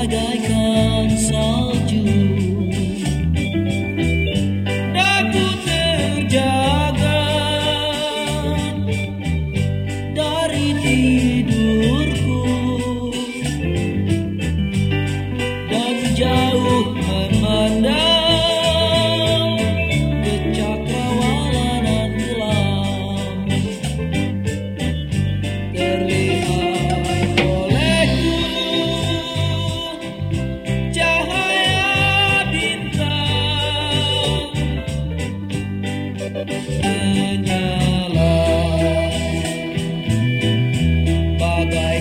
bagaikan salju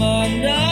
Monday.